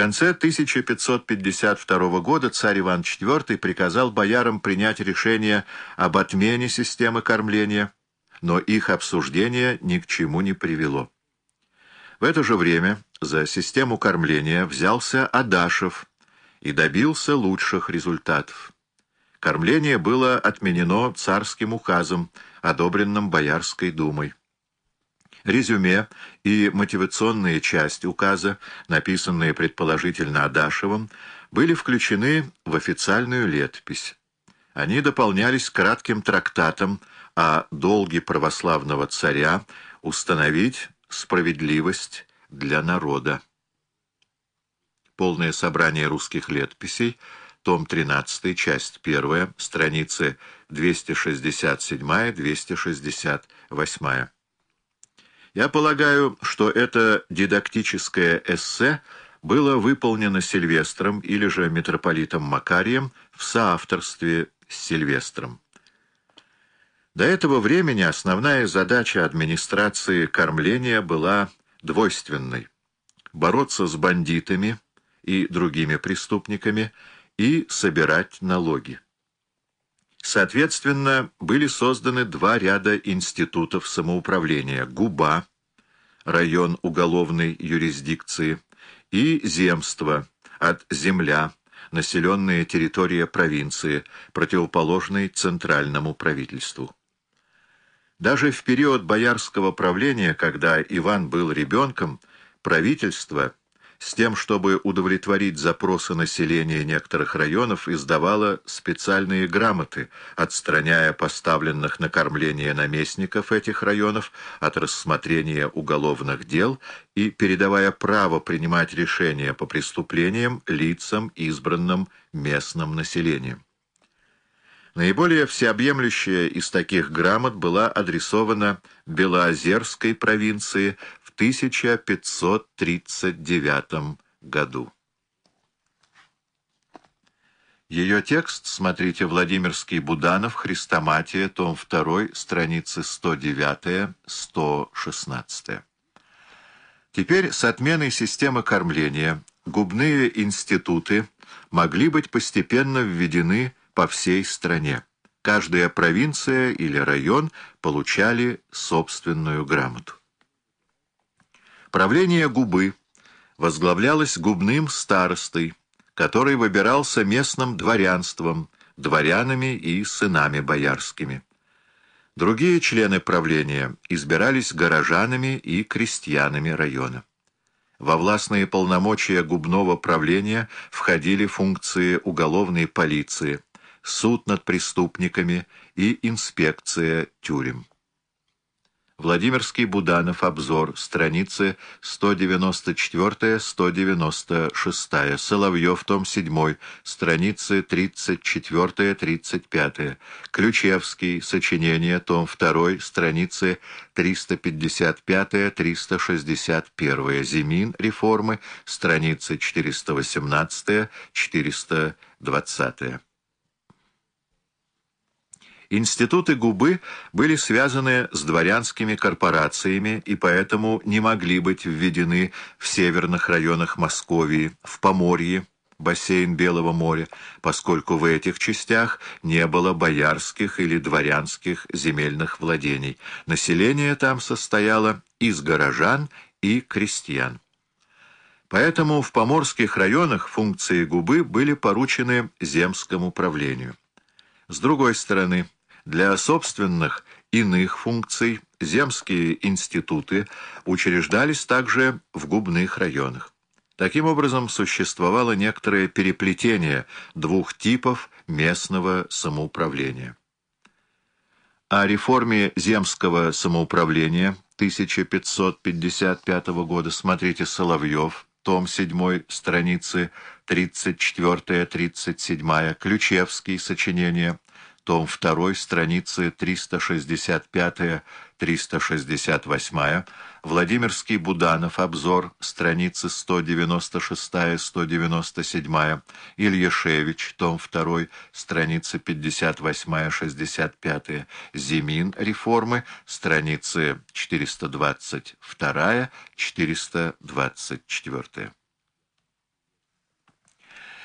конце 1552 года царь Иван IV приказал боярам принять решение об отмене системы кормления, но их обсуждение ни к чему не привело. В это же время за систему кормления взялся Адашев и добился лучших результатов. Кормление было отменено царским указом, одобренным Боярской думой. Резюме и мотивационная часть указа, написанные предположительно Адашевым, были включены в официальную летопись. Они дополнялись кратким трактатом о долге православного царя установить справедливость для народа. Полное собрание русских летописей, том 13, часть 1, страницы 267-268. Я полагаю, что это дидактическое эссе было выполнено Сильвестром или же митрополитом Макарием в соавторстве с Сильвестром. До этого времени основная задача администрации кормления была двойственной – бороться с бандитами и другими преступниками и собирать налоги. Соответственно, были созданы два ряда институтов самоуправления – ГУБА, район уголовной юрисдикции, и земство, от земля, населенная территория провинции, противоположной центральному правительству. Даже в период боярского правления, когда Иван был ребенком, правительство – с тем, чтобы удовлетворить запросы населения некоторых районов, издавала специальные грамоты, отстраняя поставленных на кормление наместников этих районов от рассмотрения уголовных дел и передавая право принимать решения по преступлениям лицам, избранным местным населением. Наиболее всеобъемлющая из таких грамот была адресована Белоозерской провинции 1539 году. Ее текст смотрите Владимирский Буданов, Христоматия, том 2, страницы 109-116. Теперь с отменой системы кормления губные институты могли быть постепенно введены по всей стране. Каждая провинция или район получали собственную грамоту. Правление губы возглавлялось губным старостой, который выбирался местным дворянством, дворянами и сынами боярскими. Другие члены правления избирались горожанами и крестьянами района. Во властные полномочия губного правления входили функции уголовной полиции – суд над преступниками и инспекция тюрем. Владимирский Буданов, обзор, страницы 194-196, Соловьев, том 7, страницы 34-35, Ключевский, сочинение, том 2, страницы 355-361, Зимин, реформы, страницы 418-420. Институты губы были связаны с дворянскими корпорациями и поэтому не могли быть введены в северных районах Московии, в Поморье, бассейн Белого моря, поскольку в этих частях не было боярских или дворянских земельных владений. Население там состояло из горожан и крестьян. Поэтому в поморских районах функции губы были поручены земскому правлению. С другой стороны, для собственных иных функций земские институты учреждались также в губных районах. Таким образом, существовало некоторое переплетение двух типов местного самоуправления. О реформе земского самоуправления 1555 года смотрите Соловьев, том 7, страницы 34-37, Ключевский, сочинение том 2, страницы 365-368, Владимирский Буданов, обзор, страницы 196-197, Ильяшевич, том 2, страницы 58-65, Зимин, реформы, страницы 422-424.